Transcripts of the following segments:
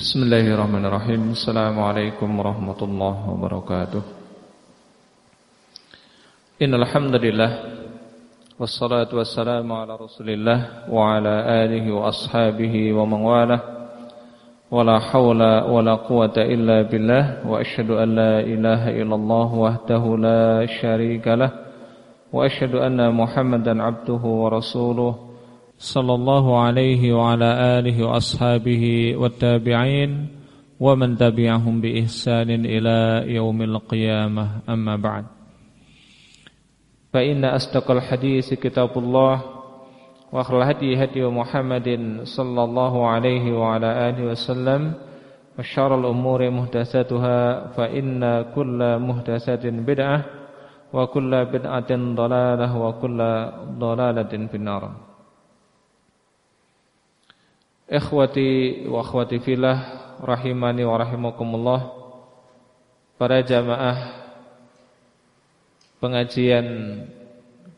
Bismillahirrahmanirrahim Assalamualaikum warahmatullahi wabarakatuh Innal hamdalillah wassalatu wassalamu ala Rasulillah wa ala alihi wa ashabihi wa man walah wala haula wala quwata illa billah wa asyhadu an la ilaha illallah wahdahu la syarika lah wa asyhadu anna Muhammadan abduhu wa rasuluh صلى الله عليه وعلى آله وأصحابه والتابعين ومن تبعهم بإحسان إلى يوم القيامة. أما بعد فإن أصدق الحديث كتاب الله وآخر الهدي هدي محمد صلى الله عليه وعلى آله وسلم وشر الأمور محدثاتها فإن كل محدثات بدعة وكل بدعة ضلالة وكل ضلالة في النار. Ikhwati wa akhwati filah rahimani wa rahimakumullah. Para jamaah pengajian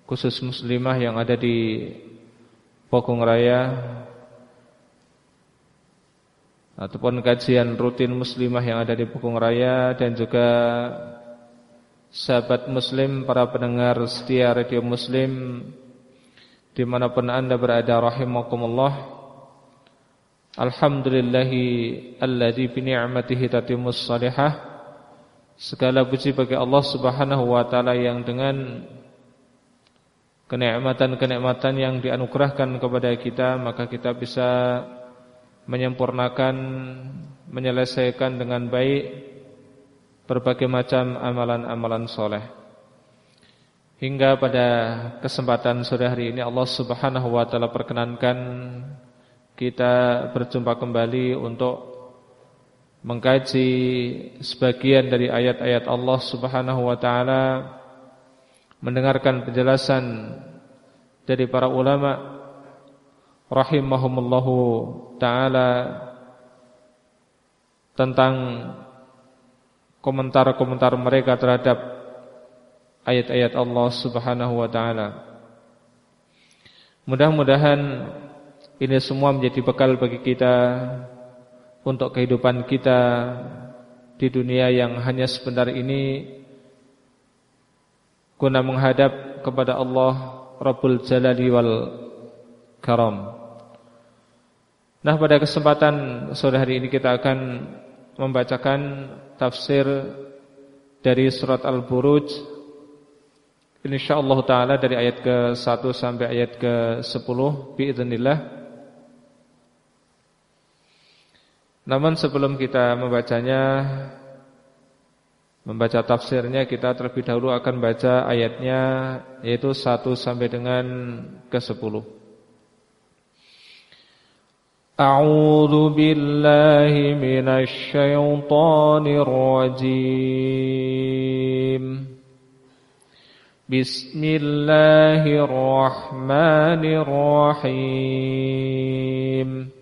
khusus muslimah yang ada di Pokong Raya ataupun kajian rutin muslimah yang ada di Pokong Raya dan juga sahabat muslim para pendengar setia radio muslim di mana pun anda berada rahimakumullah Alhamdulillahi alladzi bi ni'matihi salihah. Segala puji bagi Allah Subhanahu wa taala yang dengan kenikmatan-kenikmatan yang dianugerahkan kepada kita maka kita bisa menyempurnakan menyelesaikan dengan baik berbagai macam amalan-amalan soleh. Hingga pada kesempatan sore hari ini Allah Subhanahu wa taala perkenankan kita berjumpa kembali untuk mengkaji sebagian dari ayat-ayat Allah Subhanahu wa taala, mendengarkan penjelasan dari para ulama rahimahumullahu taala tentang komentar-komentar mereka terhadap ayat-ayat Allah Subhanahu wa taala. Mudah-mudahan ini semua menjadi bekal bagi kita untuk kehidupan kita di dunia yang hanya sebentar ini guna menghadap kepada Allah Rabbul Jalali wal Karam. Nah, pada kesempatan sore hari ini kita akan membacakan tafsir dari surat Al-Buruj insyaallah taala dari ayat ke-1 sampai ayat ke-10 biidznillah. Namun sebelum kita membacanya Membaca tafsirnya kita terlebih dahulu akan baca ayatnya Yaitu 1 sampai dengan ke-10 A'udhu billahi minasyaitanir rajim. Bismillahirrahmanirrahim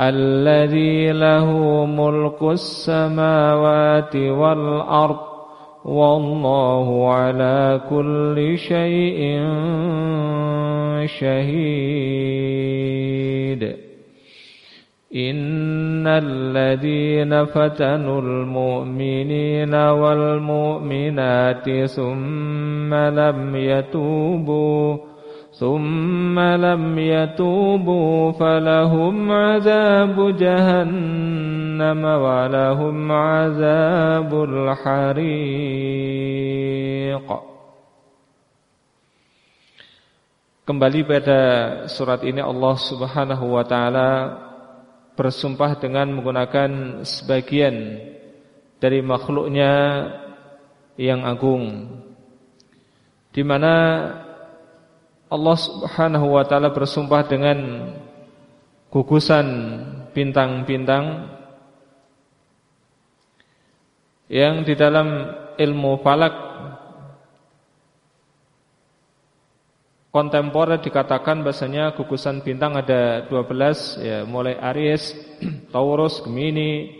الذي له ملك السماوات والأرض والله على كل شيء شهيد. إن الذين فتنوا المؤمنين والمؤمنات ثم لم يتوبوا ثم لم يتوبوا فلهم عذاب جهنم ولهم عذاب الحريق. Kembali pada surat ini Allah Subhanahu wa taala bersumpah dengan menggunakan sebagian dari makhluknya yang agung di mana Allah Subhanahu wa taala bersumpah dengan gugusan bintang-bintang yang di dalam ilmu falak kontemporer dikatakan bahasanya gugusan bintang ada 12 ya mulai Aries, Taurus, Gemini,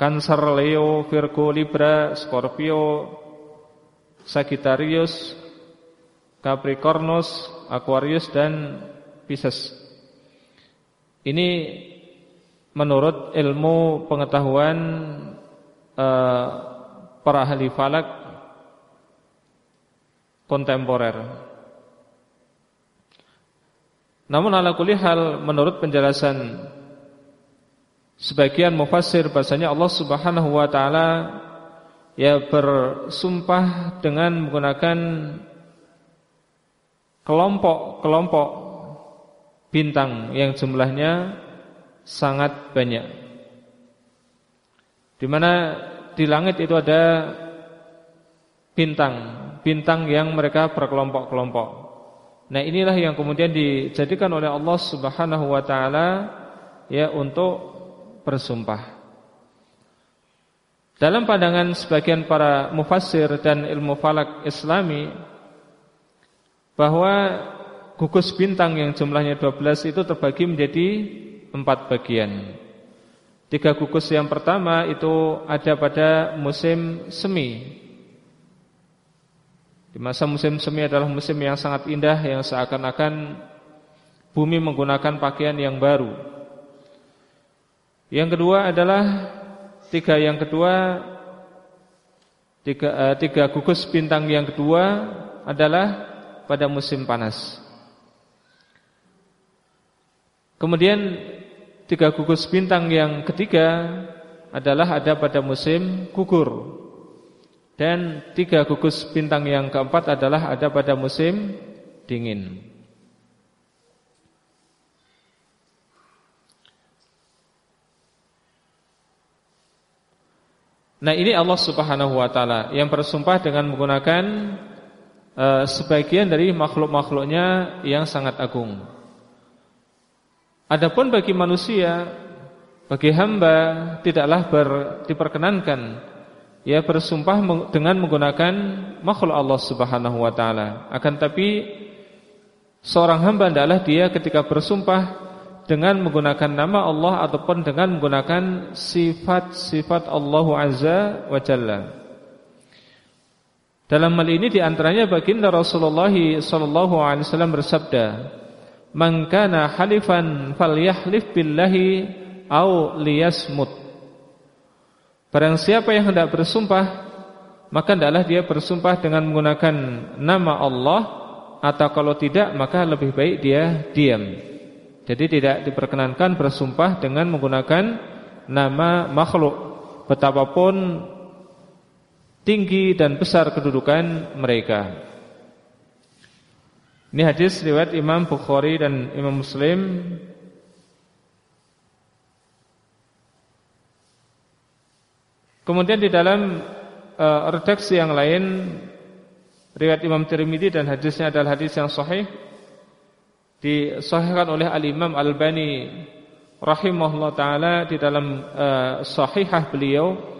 Cancer, Leo, Virgo, Libra, Scorpio, Sagittarius, Capricornus, Aquarius dan Pisces. Ini menurut ilmu pengetahuan uh, para ahli falak kontemporer. Namun ala kulli hal menurut penjelasan sebagian mufassir bahasanya Allah Subhanahu wa taala ya bersumpah dengan menggunakan kelompok-kelompok bintang yang jumlahnya sangat banyak. Di mana di langit itu ada bintang, bintang yang mereka berkelompok-kelompok. Nah inilah yang kemudian dijadikan oleh Allah Subhanahu Wa Taala ya untuk bersumpah. Dalam pandangan sebagian para mufassir dan ilmu falak Islami bahwa gugus bintang yang jumlahnya 12 itu terbagi menjadi empat bagian. Tiga gugus yang pertama itu ada pada musim semi di masa musim semi adalah musim yang sangat indah yang seakan-akan bumi menggunakan pakaian yang baru. Yang kedua adalah tiga yang kedua tiga, uh, tiga gugus bintang yang kedua adalah pada musim panas. Kemudian tiga gugus bintang yang ketiga adalah ada pada musim gugur. Dan tiga gugus bintang yang keempat adalah ada pada musim dingin. Nah ini Allah subhanahu wa ta'ala Yang bersumpah dengan menggunakan uh, Sebagian dari makhluk-makhluknya Yang sangat agung Adapun bagi manusia Bagi hamba Tidaklah ber, diperkenankan ya bersumpah dengan menggunakan makhluk Allah Subhanahu wa taala. Akan tapi seorang hamba adalah dia ketika bersumpah dengan menggunakan nama Allah ataupun dengan menggunakan sifat-sifat Allah Azza wa Jalla. Dalam hal ini di antaranya baginda Rasulullah sallallahu alaihi wasallam bersabda, "Man kana halifan falyahlif billahi au liyasmut." Barang siapa yang hendak bersumpah Maka hendaklah dia bersumpah dengan menggunakan nama Allah Atau kalau tidak maka lebih baik dia diam Jadi tidak diperkenankan bersumpah dengan menggunakan nama makhluk Betapapun tinggi dan besar kedudukan mereka. Ini hadis riwayat Imam Bukhari dan Imam Muslim. Kemudian di dalam uh, redaksi yang lain riwayat Imam Tirmidzi dan hadisnya adalah hadis yang sahih disahihkan oleh Al-Imam Al-Albani rahimahullah taala di dalam uh, sahihah beliau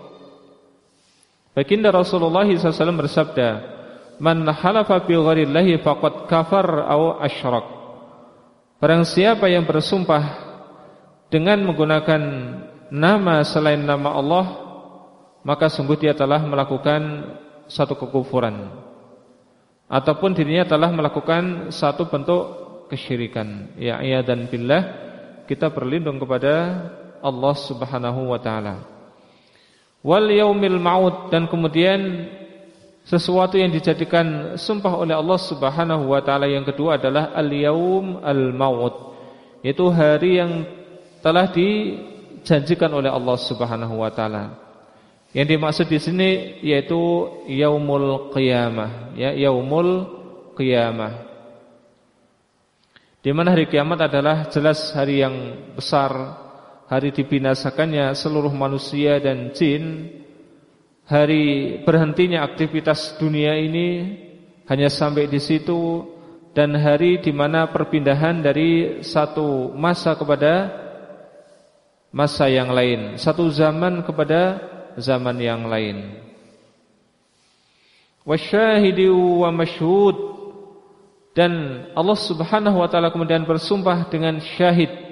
Baginda Rasulullah SAW bersabda Man halafa bi ghairillahi faqad kafar aw asyrak. Barang siapa yang bersumpah dengan menggunakan nama selain nama Allah maka sungguh dia telah melakukan satu kekufuran. Ataupun dirinya telah melakukan satu bentuk kesyirikan. Ya dan billah kita berlindung kepada Allah Subhanahu wa taala wal yaumil maut. Dan kemudian sesuatu yang dijadikan sumpah oleh Allah Subhanahu wa taala. Yang kedua adalah al yaum al maut. Yaitu hari yang telah dijanjikan oleh Allah Subhanahu wa taala. Yang dimaksud di sini yaitu yaumul qiyamah, ya yaumul qiyamah. Di mana hari kiamat adalah jelas hari yang besar, hari dibinasakannya seluruh manusia dan jin, hari berhentinya aktivitas dunia ini hanya sampai di situ dan hari di mana perpindahan dari satu masa kepada masa yang lain, satu zaman kepada zaman yang lain. Wasyahidi wa masyhud dan Allah Subhanahu wa taala kemudian bersumpah dengan syahid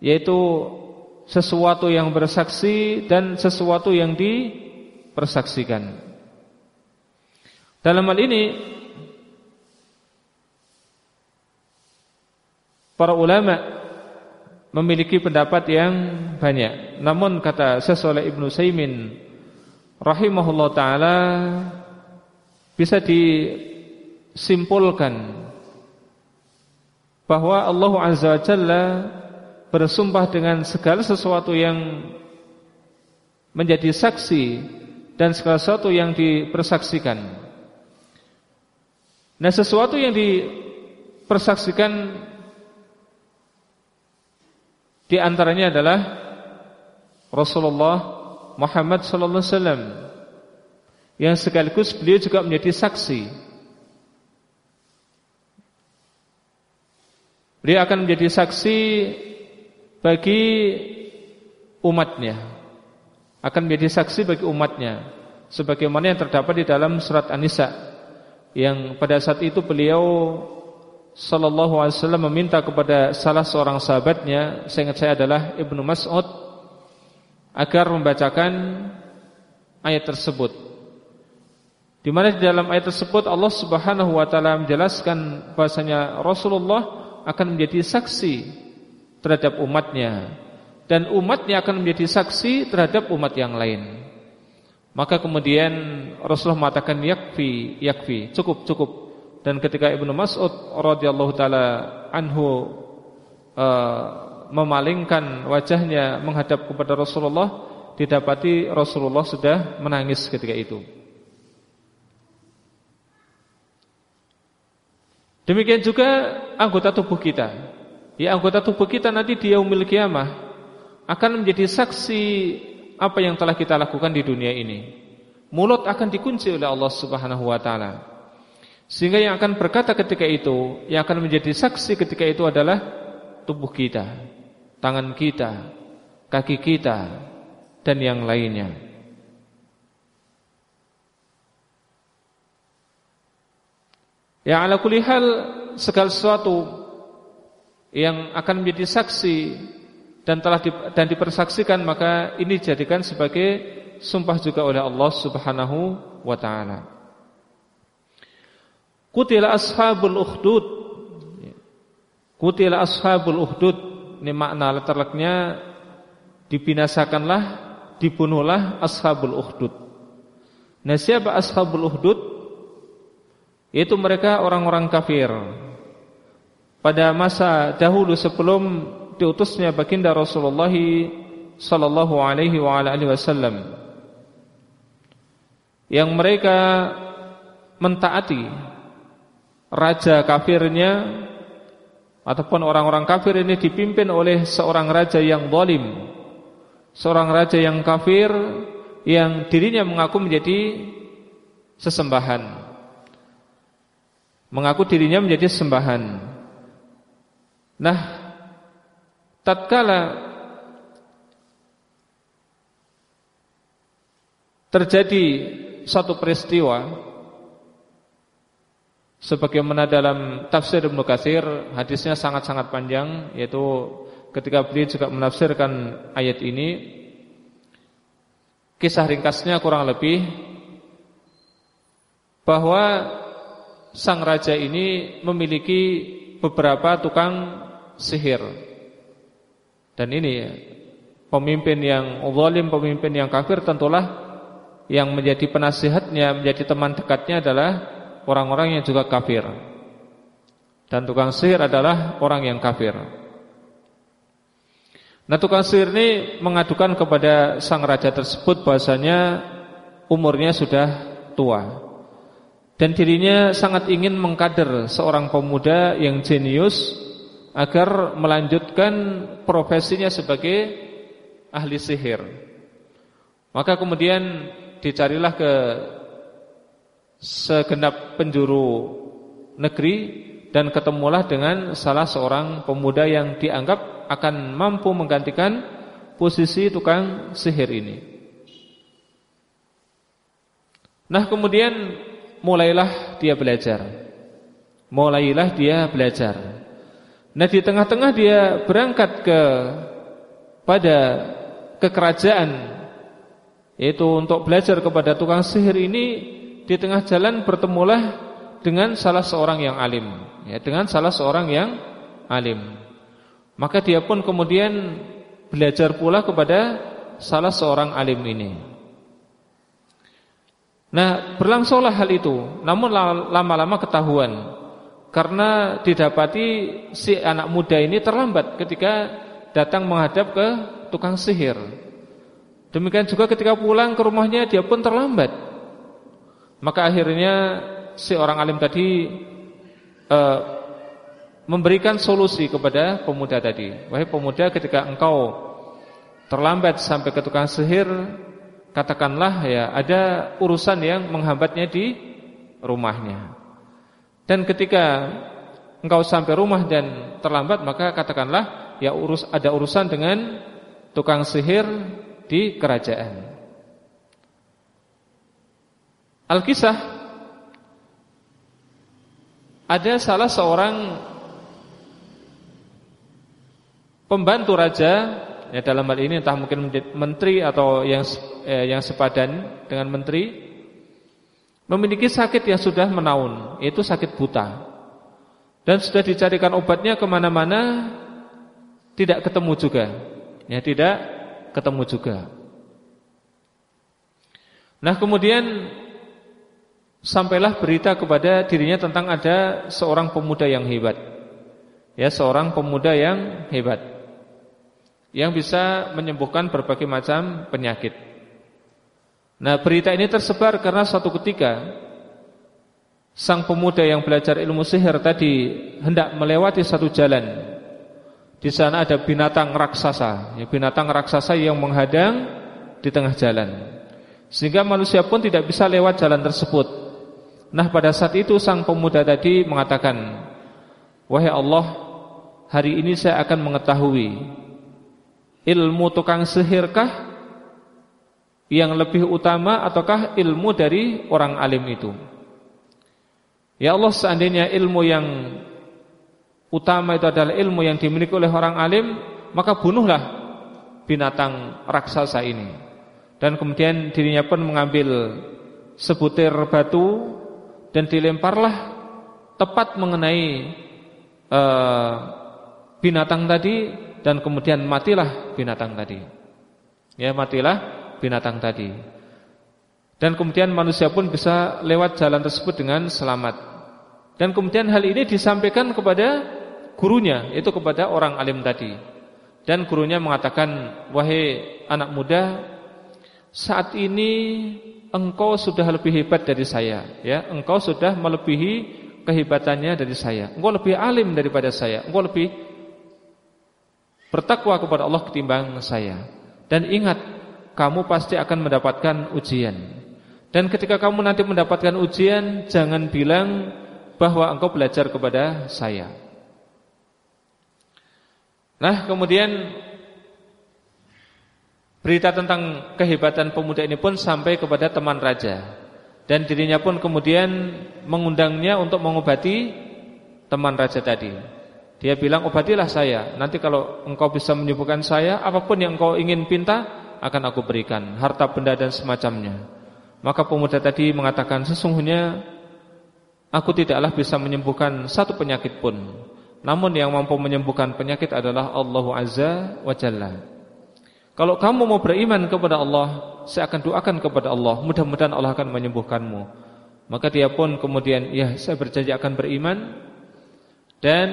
yaitu sesuatu yang bersaksi dan sesuatu yang dipersaksikan. Dalam hal ini para ulama memiliki pendapat yang banyak. Namun kata Syekh Ibnu Saimin rahimahullah taala bisa di simpulkan bahwa Allah Azza wa Jalla bersumpah dengan segala sesuatu yang menjadi saksi dan segala sesuatu yang dipersaksikan. Nah, sesuatu yang dipersaksikan di antaranya adalah Rasulullah Muhammad sallallahu alaihi wasallam yang sekaligus beliau juga menjadi saksi Beliau akan menjadi saksi bagi umatnya. Akan menjadi saksi bagi umatnya. Sebagaimana yang terdapat di dalam surat An-Nisa yang pada saat itu beliau sallallahu alaihi wasallam meminta kepada salah seorang sahabatnya, saya ingat saya adalah Ibnu Mas'ud agar membacakan ayat tersebut. Di mana di dalam ayat tersebut Allah Subhanahu wa taala menjelaskan bahasanya Rasulullah akan menjadi saksi terhadap umatnya dan umatnya akan menjadi saksi terhadap umat yang lain. Maka kemudian Rasulullah mengatakan yakfi, yakfi, cukup, cukup. Dan ketika Ibnu Mas'ud radhiyallahu taala anhu uh, memalingkan wajahnya menghadap kepada Rasulullah, didapati Rasulullah sudah menangis ketika itu. Demikian juga anggota tubuh kita. Ya anggota tubuh kita nanti dia yaumil kiamah akan menjadi saksi apa yang telah kita lakukan di dunia ini. Mulut akan dikunci oleh Allah Subhanahu wa taala. Sehingga yang akan berkata ketika itu, yang akan menjadi saksi ketika itu adalah tubuh kita, tangan kita, kaki kita dan yang lainnya. Ya ala kulli hal segala sesuatu yang akan menjadi saksi dan telah di, dan dipersaksikan maka ini dijadikan sebagai sumpah juga oleh Allah Subhanahu wa taala. Kutila ashabul ukhdud. Kutila ashabul ukhdud. Ini makna terleknya dibinasakanlah, dibunuhlah ashabul ukhdud. Nah, siapa ashabul ukhdud? Yaitu mereka orang-orang kafir Pada masa dahulu sebelum diutusnya baginda Rasulullah Sallallahu alaihi wa alihi wasallam Yang mereka mentaati Raja kafirnya Ataupun orang-orang kafir ini dipimpin oleh seorang raja yang zalim Seorang raja yang kafir Yang dirinya mengaku menjadi sesembahan mengaku dirinya menjadi sembahan. Nah, tatkala terjadi satu peristiwa sebagaimana dalam tafsir Ibnu Katsir hadisnya sangat-sangat panjang yaitu ketika beliau juga menafsirkan ayat ini kisah ringkasnya kurang lebih bahwa sang raja ini memiliki beberapa tukang sihir. Dan ini pemimpin yang zalim, pemimpin yang kafir tentulah yang menjadi penasihatnya, menjadi teman dekatnya adalah orang-orang yang juga kafir. Dan tukang sihir adalah orang yang kafir. Nah tukang sihir ini mengadukan kepada sang raja tersebut bahasanya umurnya sudah tua dan dirinya sangat ingin mengkader seorang pemuda yang jenius agar melanjutkan profesinya sebagai ahli sihir. Maka kemudian dicarilah ke segenap penjuru negeri dan ketemulah dengan salah seorang pemuda yang dianggap akan mampu menggantikan posisi tukang sihir ini. Nah, kemudian mulailah dia belajar. Mulailah dia belajar. Nah, di tengah-tengah dia berangkat ke pada kekerajaan yaitu untuk belajar kepada tukang sihir ini di tengah jalan bertemulah dengan salah seorang yang alim ya dengan salah seorang yang alim. Maka dia pun kemudian belajar pula kepada salah seorang alim ini. Nah berlangsunglah hal itu namun lama-lama ketahuan karena didapati si anak muda ini terlambat ketika datang menghadap ke tukang sihir Demikian juga ketika pulang ke rumahnya dia pun terlambat. Maka akhirnya si orang alim tadi uh, memberikan solusi kepada pemuda tadi. Wahai pemuda ketika engkau terlambat sampai ke tukang sihir, katakanlah ya ada urusan yang menghambatnya di rumahnya. Dan ketika engkau sampai rumah dan terlambat maka katakanlah ya urus ada urusan dengan tukang sihir di kerajaan. Alkisah ada salah seorang pembantu raja ya dalam hal ini entah mungkin menteri atau yang eh, yang sepadan dengan menteri memiliki sakit yang sudah menaun yaitu sakit buta dan sudah dicarikan obatnya ke mana-mana tidak ketemu juga ya tidak ketemu juga. Nah kemudian sampailah berita kepada dirinya tentang ada seorang pemuda yang hebat. Ya, seorang pemuda yang hebat. Yang bisa menyembuhkan berbagai macam penyakit. Nah, berita ini tersebar karena suatu ketika sang pemuda yang belajar ilmu sihir tadi hendak melewati satu jalan di sana ada binatang raksasa, ya, binatang raksasa yang menghadang di tengah jalan. Sehingga manusia pun tidak bisa lewat jalan tersebut. Nah, pada saat itu sang pemuda tadi mengatakan, "Wahai Allah, hari ini saya akan mengetahui ilmu tukang sihirkah yang lebih utama ataukah ilmu dari orang alim itu?" Ya Allah, seandainya ilmu yang utama itu adalah ilmu yang dimiliki oleh orang alim, maka bunuhlah binatang raksasa ini. Dan kemudian dirinya pun mengambil sebutir batu dan dilemparlah tepat mengenai uh, binatang tadi dan kemudian matilah binatang tadi. Ya, matilah binatang tadi. Dan kemudian manusia pun bisa lewat jalan tersebut dengan selamat. Dan kemudian hal ini disampaikan kepada gurunya itu kepada orang alim tadi. Dan gurunya mengatakan, "Wahai anak muda, saat ini engkau sudah lebih hebat dari saya, ya. Engkau sudah melebihi kehebatannya dari saya. Engkau lebih alim daripada saya. Engkau lebih bertakwa kepada Allah ketimbang saya. Dan ingat, kamu pasti akan mendapatkan ujian. Dan ketika kamu nanti mendapatkan ujian, jangan bilang bahwa engkau belajar kepada saya." Nah kemudian Berita tentang kehebatan pemuda ini pun sampai kepada teman raja Dan dirinya pun kemudian mengundangnya untuk mengobati teman raja tadi Dia bilang obatilah saya Nanti kalau engkau bisa menyembuhkan saya Apa pun yang engkau ingin pinta akan aku berikan Harta benda dan semacamnya Maka pemuda tadi mengatakan sesungguhnya Aku tidaklah bisa menyembuhkan satu penyakit pun namun yang mampu menyembuhkan penyakit adalah Allah Azza wa Jalla. Kalau kamu mau beriman kepada Allah, saya akan doakan kepada Allah, mudah-mudahan Allah akan menyembuhkanmu. Maka dia pun kemudian, ya saya berjanji akan beriman. Dan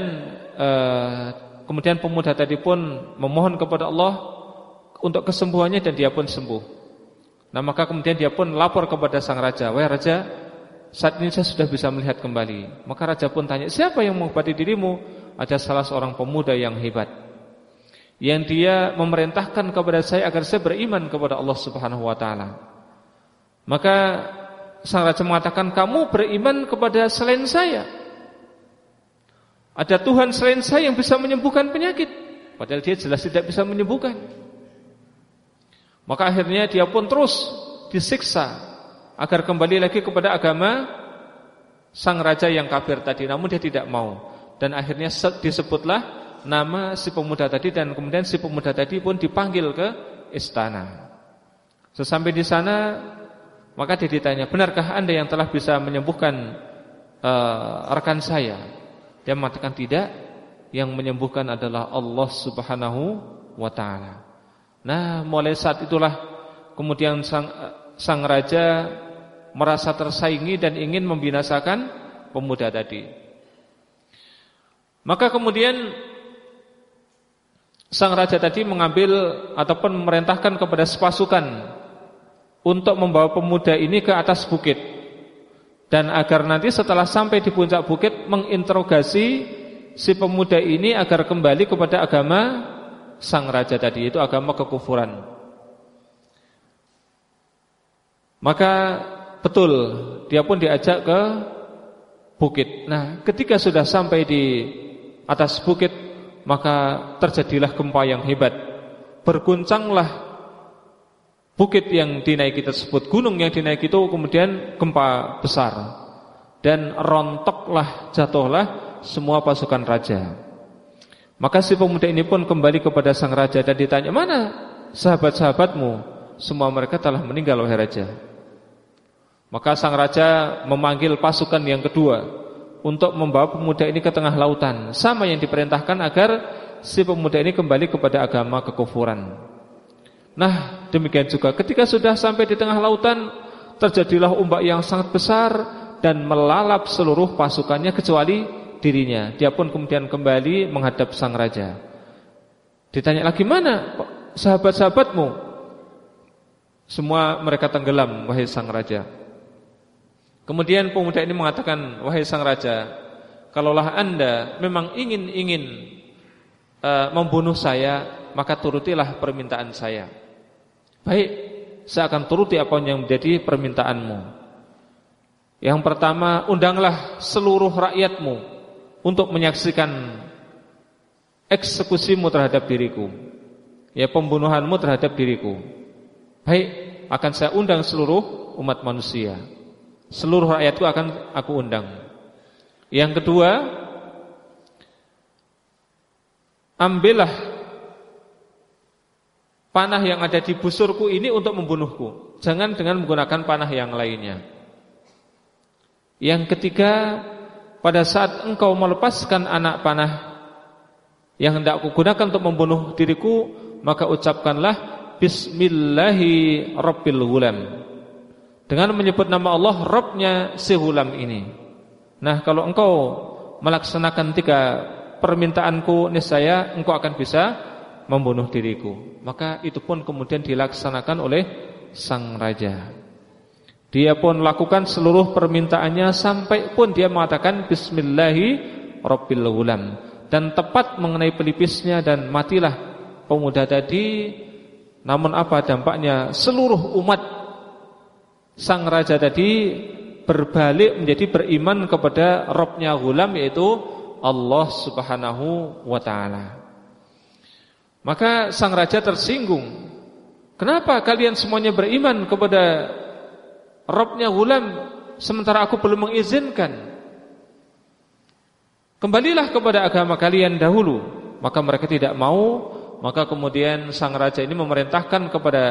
uh, kemudian pemuda tadi pun memohon kepada Allah untuk kesembuhannya dan dia pun sembuh. Nah maka kemudian dia pun lapor kepada sang raja, wahai raja, saat ini saya sudah bisa melihat kembali. Maka raja pun tanya, siapa yang mengobati dirimu? ada salah seorang pemuda yang hebat yang dia memerintahkan kepada saya agar saya beriman kepada Allah Subhanahu wa taala. Maka sang raja mengatakan, "Kamu beriman kepada selain saya?" Ada Tuhan selain saya yang bisa menyembuhkan penyakit, padahal dia jelas tidak bisa menyembuhkan. Maka akhirnya dia pun terus disiksa agar kembali lagi kepada agama sang raja yang kafir tadi, namun dia tidak mau. Dan akhirnya disebutlah nama si pemuda tadi dan kemudian si pemuda tadi pun dipanggil ke istana. Sesampai di sana maka dia ditanya, "Benarkah Anda yang telah bisa menyembuhkan uh, rekan saya?" Dia mengatakan, "Tidak. Yang menyembuhkan adalah Allah Subhanahu wa taala." Nah, mulai saat itulah kemudian sang sang raja merasa tersaingi dan ingin membinasakan pemuda tadi. Maka kemudian sang raja tadi mengambil ataupun memerintahkan kepada sepasukan untuk membawa pemuda ini ke atas bukit dan agar nanti setelah sampai di puncak bukit menginterogasi si pemuda ini agar kembali kepada agama sang raja tadi itu agama kekufuran. Maka betul dia pun diajak ke bukit. Nah, ketika sudah sampai di atas bukit maka terjadilah gempa yang hebat. Berguncanglah Bukit yang dinaiki tersebut, gunung yang dinaiki itu kemudian gempa besar dan rontoklah jatuhlah semua pasukan raja. Maka si pemuda ini pun kembali kepada sang raja dan ditanya, "Mana sahabat-sahabatmu?" Semua mereka telah meninggal wahai raja. Maka sang raja memanggil pasukan yang kedua untuk membawa pemuda ini ke tengah lautan, sama yang diperintahkan agar si pemuda ini kembali kepada agama kekufuran. Nah, demikian juga ketika sudah sampai di tengah lautan terjadilah ombak yang sangat besar dan melalap seluruh pasukannya kecuali dirinya. Dia pun kemudian kembali menghadap sang raja. Ditanya lagi mana sahabat-sahabatmu? Semua mereka tenggelam wahai sang raja. Kemudian pemuda ini mengatakan, wahai sang raja, kalaulah anda memang ingin ingin uh, membunuh saya, maka turutilah permintaan saya. Baik, saya akan turuti apa yang menjadi permintaanmu. Yang pertama, undanglah seluruh rakyatmu untuk menyaksikan eksekusimu terhadap diriku. Ya, pembunuhanmu terhadap diriku. Baik, akan saya undang seluruh umat manusia. Seluruh rakyatku akan aku undang. Yang kedua, ambillah panah yang ada di busurku ini untuk membunuhku. Jangan dengan menggunakan panah yang lainnya. Yang ketiga, pada saat engkau melepaskan anak panah yang hendak kugunakan untuk membunuh diriku, maka ucapkanlah Bismillahi Rabbil Hulam. Dengan menyebut nama Allah Rabbnya si hulam ini. Nah, kalau engkau melaksanakan tiga permintaanku niscaya engkau akan bisa membunuh diriku. Maka itu pun kemudian dilaksanakan oleh sang raja. Dia pun lakukan seluruh permintaannya sampai pun dia mengatakan Bismillahi Rabbil Ghulam dan tepat mengenai pelipisnya dan matilah pemuda tadi. Namun apa dampaknya? Seluruh umat sang raja tadi berbalik menjadi beriman kepada Robnya Ghulam yaitu Allah Subhanahu wa taala. Maka sang raja tersinggung. Kenapa kalian semuanya beriman kepada Robnya Gulam sementara aku belum mengizinkan? Kembalilah kepada agama kalian dahulu. Maka mereka tidak mau. Maka kemudian sang raja ini memerintahkan kepada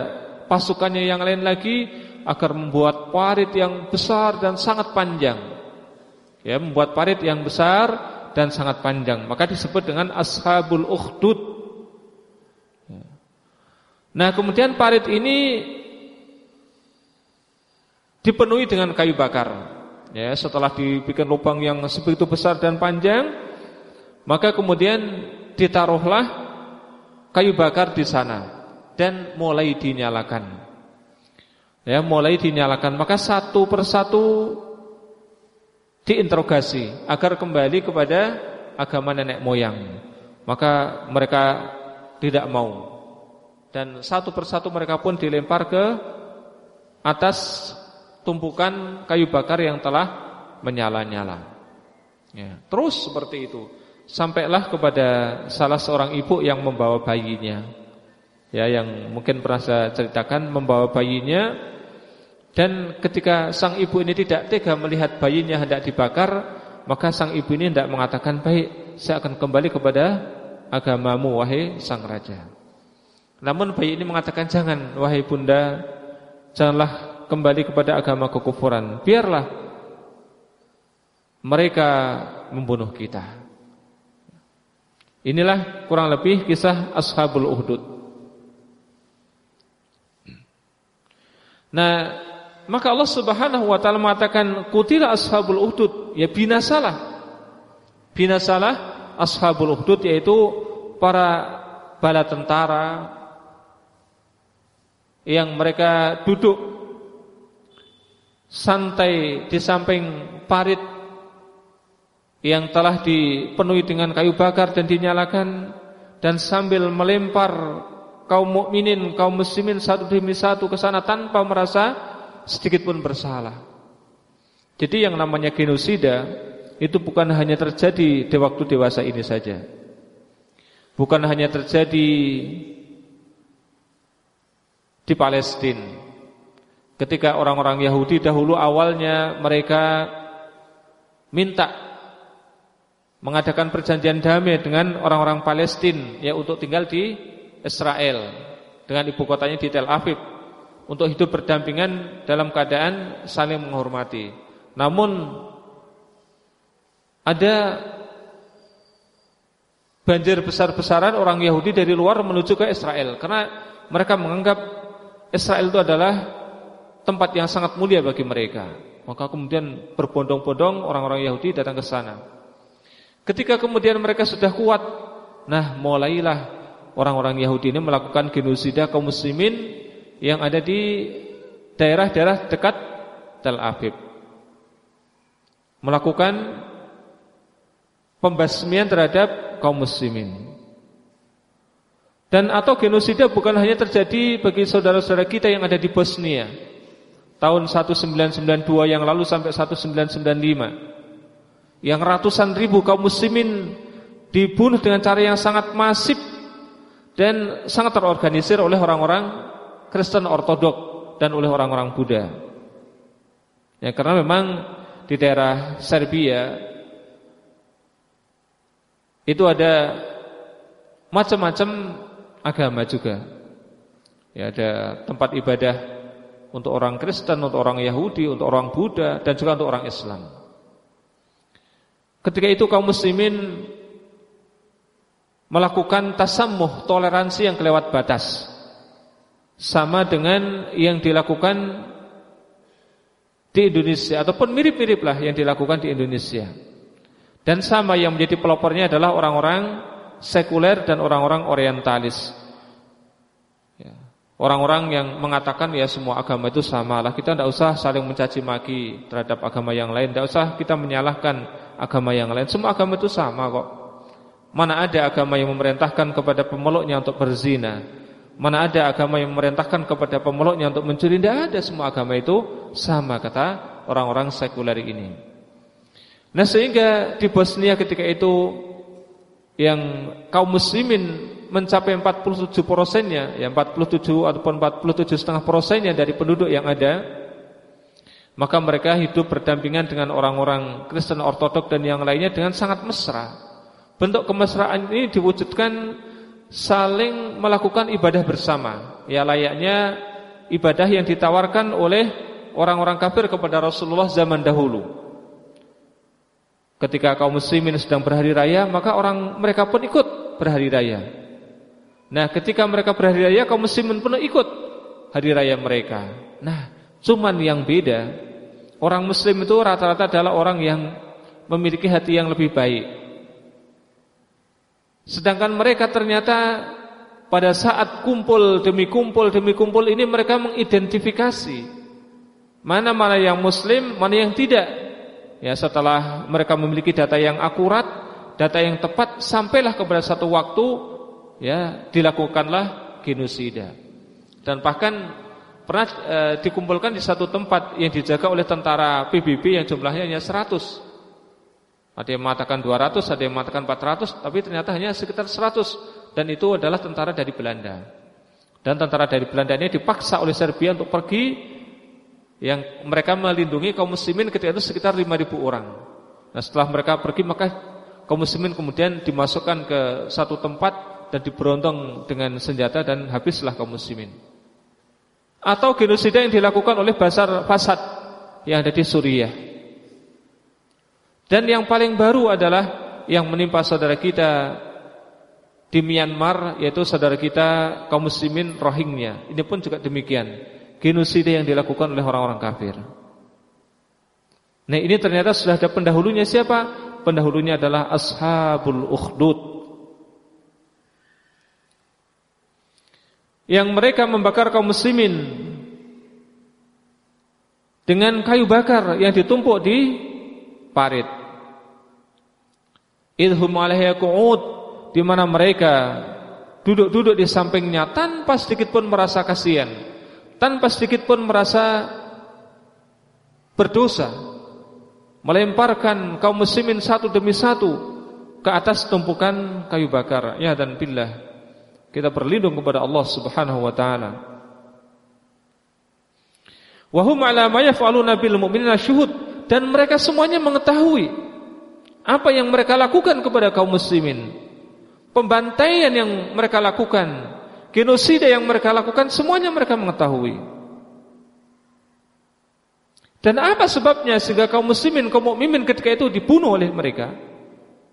pasukannya yang lain lagi agar membuat parit yang besar dan sangat panjang. Ya, membuat parit yang besar dan sangat panjang. Maka disebut dengan Ashabul Ukhdud Nah kemudian parit ini dipenuhi dengan kayu bakar. Ya, setelah dibikin lubang yang sebegitu besar dan panjang, maka kemudian ditaruhlah kayu bakar di sana dan mulai dinyalakan. Ya, mulai dinyalakan. Maka satu persatu diinterogasi agar kembali kepada agama nenek moyang. Maka mereka tidak mau. Dan satu persatu mereka pun dilempar ke atas tumpukan kayu bakar yang telah menyala-nyala. Ya, terus seperti itu. Sampailah kepada salah seorang ibu yang membawa bayinya. Ya, yang mungkin pernah saya ceritakan membawa bayinya dan ketika sang ibu ini tidak tega melihat bayinya hendak dibakar, maka sang ibu ini hendak mengatakan, "Baik, saya akan kembali kepada agamamu wahai sang raja." Namun bayi ini mengatakan, "Jangan wahai bunda, janganlah kembali kepada agama kekufuran. Biarlah mereka membunuh kita." Inilah kurang lebih kisah Ashabul Uhdud. Nah, maka Allah Subhanahu wa taala mengatakan kutila ashabul uhdud, ya binasalah. Binasalah ashabul uhdud yaitu para bala tentara yang mereka duduk santai di samping parit yang telah dipenuhi dengan kayu bakar dan dinyalakan dan sambil melempar kaum mukminin, kaum muslimin satu demi satu ke sana tanpa merasa sedikit pun bersalah. Jadi yang namanya genosida itu bukan hanya terjadi di waktu dewasa ini saja. Bukan hanya terjadi di Palestina. Ketika orang-orang Yahudi dahulu awalnya mereka minta mengadakan perjanjian damai dengan orang-orang Palestina ya untuk tinggal di Israel dengan ibu kotanya di Tel Aviv untuk hidup berdampingan dalam keadaan saling menghormati. Namun ada banjir besar-besaran orang Yahudi dari luar menuju ke Israel karena mereka menganggap Israel itu adalah tempat yang sangat mulia bagi mereka. Maka kemudian berbondong-bondong orang-orang Yahudi datang ke sana. Ketika kemudian mereka sudah kuat, nah mulailah orang-orang Yahudi ini melakukan genosida kaum muslimin yang ada di daerah-daerah dekat Tel Aviv. Melakukan pembasmian terhadap kaum muslimin. Dan atau genosida bukan hanya terjadi bagi saudara-saudara kita yang ada di Bosnia tahun 1992 yang lalu sampai 1995 yang ratusan ribu kaum muslimin dibunuh dengan cara yang sangat masif dan sangat terorganisir oleh orang-orang Kristen Ortodok dan oleh orang-orang Buddha. Ya karena memang di daerah Serbia itu ada macam-macam agama juga. Ya ada tempat ibadah untuk orang Kristen, untuk orang Yahudi, untuk orang Buddha dan juga untuk orang Islam. Ketika itu kaum muslimin melakukan tasamuh toleransi yang kelewat batas. Sama dengan yang dilakukan di Indonesia ataupun mirip-mirip lah yang dilakukan di Indonesia. Dan sama yang menjadi pelopornya adalah orang-orang sekuler dan orang-orang orientalis. Orang-orang yang mengatakan ya semua agama itu sama lah. Kita tidak usah saling mencaci maki terhadap agama yang lain. Tidak usah kita menyalahkan agama yang lain. Semua agama itu sama kok. Mana ada agama yang memerintahkan kepada pemeluknya untuk berzina? Mana ada agama yang memerintahkan kepada pemeluknya untuk mencuri? Tidak ada. Semua agama itu sama kata orang-orang sekuler ini. Nah sehingga di Bosnia ketika itu Yang kaum muslimin mencapai 47 persennya, ya 47 ataupun 47 setengah persennya dari penduduk yang ada, maka mereka hidup berdampingan dengan orang-orang Kristen Ortodok dan yang lainnya dengan sangat mesra. Bentuk kemesraan ini diwujudkan saling melakukan ibadah bersama, ya layaknya ibadah yang ditawarkan oleh orang-orang kafir kepada Rasulullah zaman dahulu. Ketika kaum muslimin sedang berhari raya, maka orang mereka pun ikut berhari raya. Nah ketika mereka berhari raya kaum muslimin pun ikut hari raya mereka. Nah cuman yang beda Orang muslim itu rata-rata adalah orang yang memiliki hati yang lebih baik. Sedangkan mereka ternyata pada saat kumpul demi kumpul demi kumpul ini mereka mengidentifikasi Mana mana yang muslim, mana yang tidak Ya setelah mereka memiliki data yang akurat data yang tepat sampailah kepada satu waktu ya dilakukanlah genosida. Dan bahkan pernah e, dikumpulkan di satu tempat yang dijaga oleh tentara PBB yang jumlahnya hanya 100. Ada yang mengatakan 200, ada yang mengatakan 400, tapi ternyata hanya sekitar 100 dan itu adalah tentara dari Belanda. Dan tentara dari Belanda ini dipaksa oleh Serbia untuk pergi yang mereka melindungi kaum muslimin ketika itu sekitar 5000 orang. Nah, setelah mereka pergi maka kaum muslimin kemudian dimasukkan ke satu tempat dan diberontong dengan senjata dan habislah kaum muslimin. Atau genosida yang dilakukan oleh Basar Fasad yang ada di Suriah. Dan yang paling baru adalah yang menimpa saudara kita di Myanmar yaitu saudara kita kaum muslimin Rohingya. Ini pun juga demikian. Genosida yang dilakukan oleh orang-orang kafir. Nah, ini ternyata sudah ada pendahulunya siapa? Pendahulunya adalah Ashabul Ukhdud. Yang mereka membakar kaum muslimin dengan kayu bakar yang ditumpuk di parit. Idhum alaihi qu'ud di mana mereka duduk-duduk di sampingnya tanpa sedikit pun merasa kasihan, tanpa sedikit pun merasa berdosa. Melemparkan kaum muslimin satu demi satu ke atas tumpukan kayu bakar. Ya dan billah kita berlindung kepada Allah Subhanahu wa taala. Wa hum ala ma yaf'aluna bil mu'minina syuhud dan mereka semuanya mengetahui apa yang mereka lakukan kepada kaum muslimin. Pembantaian yang mereka lakukan, genosida yang mereka lakukan semuanya mereka mengetahui. Dan apa sebabnya sehingga kaum muslimin, kaum mukminin ketika itu dibunuh oleh mereka?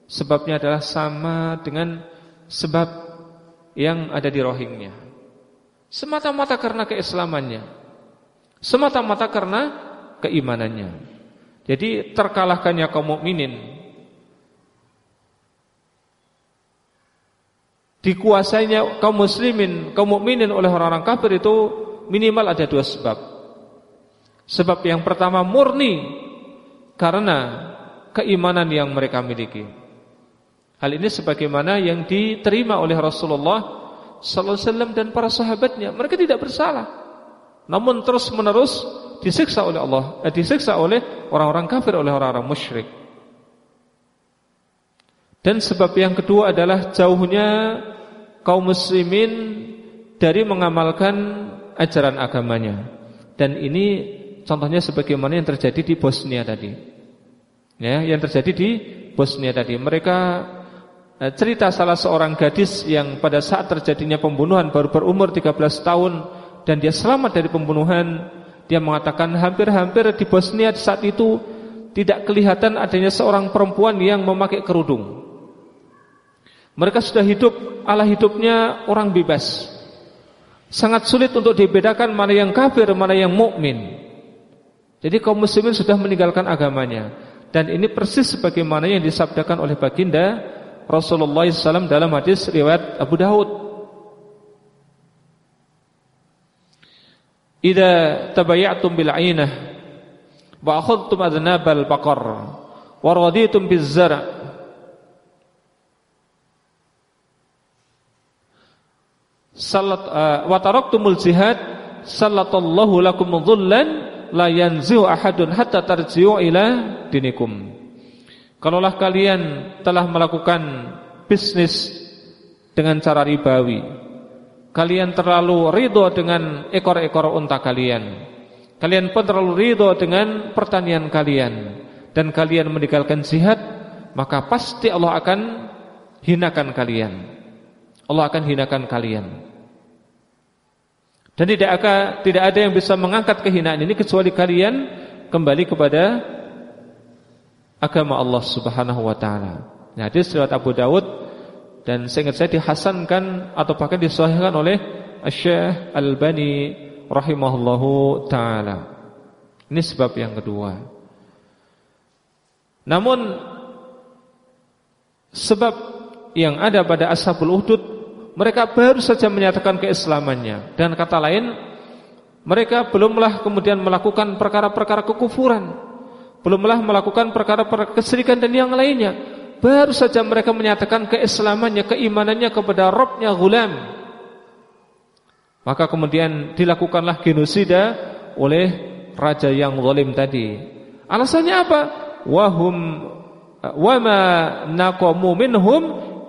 Sebabnya adalah sama dengan sebab yang ada di rohingnya. Semata-mata karena keislamannya. Semata-mata karena keimanannya. Jadi terkalahkannya kaum mukminin dikuasainya kaum muslimin, kaum mukminin oleh orang-orang kafir itu minimal ada dua sebab. Sebab yang pertama murni karena keimanan yang mereka miliki. Hal ini sebagaimana yang diterima oleh Rasulullah sallallahu alaihi wasallam dan para sahabatnya. Mereka tidak bersalah. Namun terus-menerus disiksa oleh Allah, eh, disiksa oleh orang-orang kafir, oleh orang-orang musyrik. Dan sebab yang kedua adalah jauhnya kaum muslimin dari mengamalkan ajaran agamanya. Dan ini contohnya sebagaimana yang terjadi di Bosnia tadi. Ya, yang terjadi di Bosnia tadi. Mereka eh, cerita salah seorang gadis yang pada saat terjadinya pembunuhan baru berumur 13 tahun dan dia selamat dari pembunuhan dia mengatakan hampir-hampir di Bosnia saat itu tidak kelihatan adanya seorang perempuan yang memakai kerudung. Mereka sudah hidup ala hidupnya orang bebas. Sangat sulit untuk dibedakan mana yang kafir, mana yang mukmin. Jadi kaum muslimin sudah meninggalkan agamanya dan ini persis sebagaimana yang disabdakan oleh baginda Rasulullah SAW dalam hadis riwayat Abu Daud Idza tabayatum bil ainah wa akhadtum adnabal baqar wa raditum biz zar' salat uh, wa taraktumul jihad sallallahu lakum dhullan la yanzihu ahadun hatta tarji'u ila dinikum. Kalaulah kalian telah melakukan bisnis dengan cara ribawi Kalian terlalu ridho dengan ekor-ekor unta kalian Kalian pun terlalu ridho dengan pertanian kalian Dan kalian meninggalkan jihad Maka pasti Allah akan hinakan kalian Allah akan hinakan kalian Dan tidak akan, tidak ada yang bisa mengangkat kehinaan ini Kecuali kalian kembali kepada Agama Allah subhanahu wa ta'ala Nah, hadis riwayat Abu Dawud dan seingat saya dihasankan atau bahkan disahihkan oleh Syekh Al-Bani rahimahullahu taala. Ini sebab yang kedua. Namun sebab yang ada pada Ashabul Uhdud mereka baru saja menyatakan keislamannya dan kata lain mereka belumlah kemudian melakukan perkara-perkara kekufuran, belumlah melakukan perkara-perkara kesirikan dan yang lainnya baru saja mereka menyatakan keislamannya, keimanannya kepada Robnya gulam. Maka kemudian dilakukanlah genosida oleh raja yang zalim tadi. Alasannya apa? Wahum wama naqamu minhum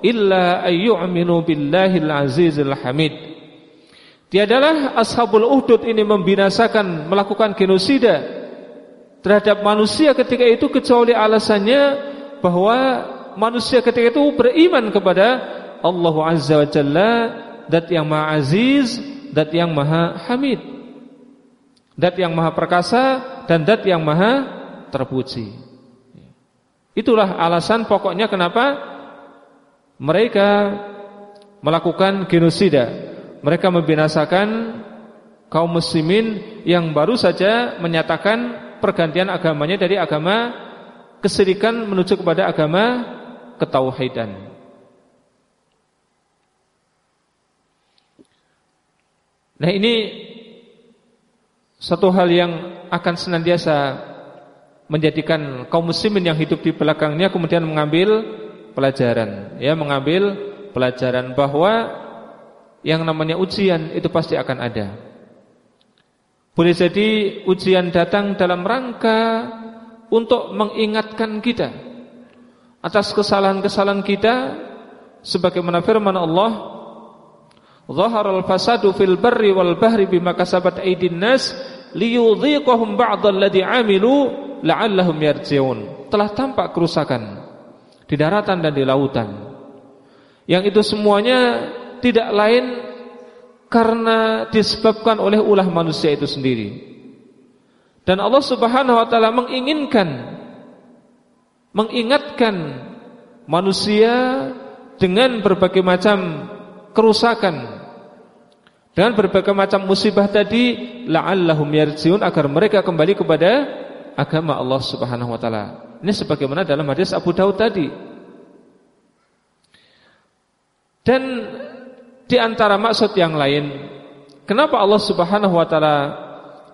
illa ayyu'minu billahil azizil hamid. Tiadalah ashabul uhdud ini membinasakan melakukan genosida terhadap manusia ketika itu kecuali alasannya bahwa manusia ketika itu beriman kepada Allah Azza wa Jalla Dat yang maha aziz Dat yang maha hamid Dat yang maha perkasa Dan dat yang maha terpuji Itulah alasan pokoknya kenapa Mereka Melakukan genosida Mereka membinasakan Kaum muslimin yang baru saja Menyatakan pergantian agamanya Dari agama kesirikan menuju kepada agama ketauhidan. Nah ini satu hal yang akan senantiasa menjadikan kaum muslimin yang hidup di belakangnya kemudian mengambil pelajaran, ya mengambil pelajaran bahwa yang namanya ujian itu pasti akan ada. Boleh jadi ujian datang dalam rangka untuk mengingatkan kita atas kesalahan-kesalahan kita sebagaimana firman Allah Zaharal fasadu fil barri wal bahri bima kasabat aydin nas liyudhiqahum ba'dalladhi amilu la'allahum yarji'un. Telah tampak kerusakan di daratan dan di lautan. Yang itu semuanya tidak lain karena disebabkan oleh ulah manusia itu sendiri. Dan Allah Subhanahu wa taala menginginkan mengingatkan manusia dengan berbagai macam kerusakan dengan berbagai macam musibah tadi la'allahum yarjiun agar mereka kembali kepada agama Allah Subhanahu wa taala. Ini sebagaimana dalam hadis Abu Daud tadi. Dan di antara maksud yang lain, kenapa Allah Subhanahu wa taala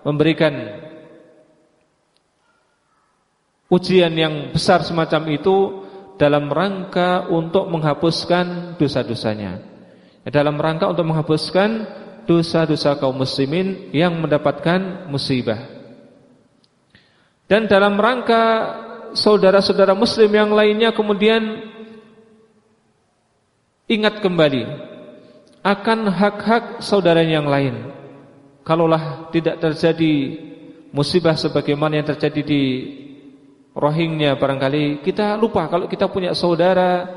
memberikan ujian yang besar semacam itu dalam rangka untuk menghapuskan dosa-dosanya. Dalam rangka untuk menghapuskan dosa-dosa kaum muslimin yang mendapatkan musibah. Dan dalam rangka saudara-saudara muslim yang lainnya kemudian ingat kembali akan hak-hak saudara yang lain. Kalaulah tidak terjadi musibah sebagaimana yang terjadi di Rohingya barangkali kita lupa kalau kita punya saudara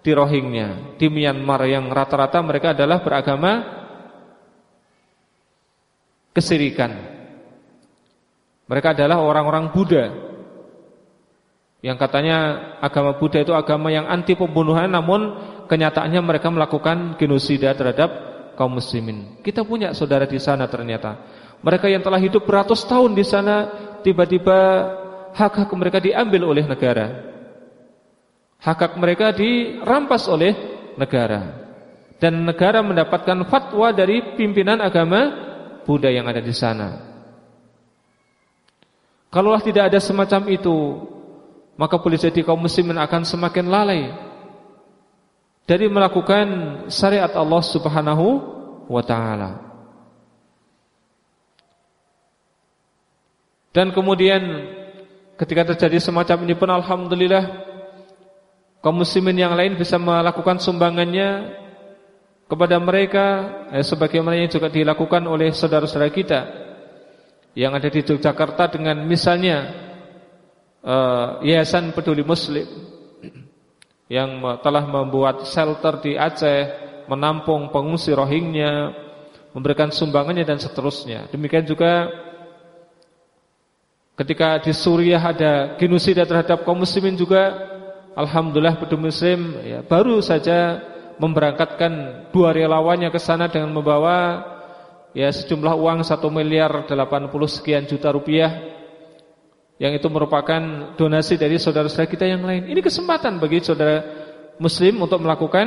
di Rohingya di Myanmar yang rata-rata mereka adalah beragama kesirikan. Mereka adalah orang-orang Buddha yang katanya agama Buddha itu agama yang anti pembunuhan namun kenyataannya mereka melakukan genosida terhadap kaum muslimin. Kita punya saudara di sana ternyata. Mereka yang telah hidup beratus tahun di sana tiba-tiba hak-hak mereka diambil oleh negara. Hak-hak mereka dirampas oleh negara. Dan negara mendapatkan fatwa dari pimpinan agama Buddha yang ada di sana. Kalaulah tidak ada semacam itu, maka boleh jadi kaum muslimin akan semakin lalai dari melakukan syariat Allah Subhanahu wa taala. Dan kemudian Ketika terjadi semacam ini pun Alhamdulillah kaum muslimin yang lain bisa melakukan sumbangannya kepada mereka eh, sebagaimana yang juga dilakukan oleh saudara-saudara kita yang ada di Yogyakarta dengan misalnya eh, Yayasan Peduli Muslim yang telah membuat shelter di Aceh, menampung pengungsi Rohingya, memberikan sumbangannya dan seterusnya. Demikian juga Ketika di Suriah ada genosida terhadap kaum muslimin juga Alhamdulillah peduli muslim ya, baru saja memberangkatkan dua relawannya ke sana dengan membawa ya sejumlah uang 1 miliar 80 sekian juta rupiah yang itu merupakan donasi dari saudara-saudara kita yang lain. Ini kesempatan bagi saudara muslim untuk melakukan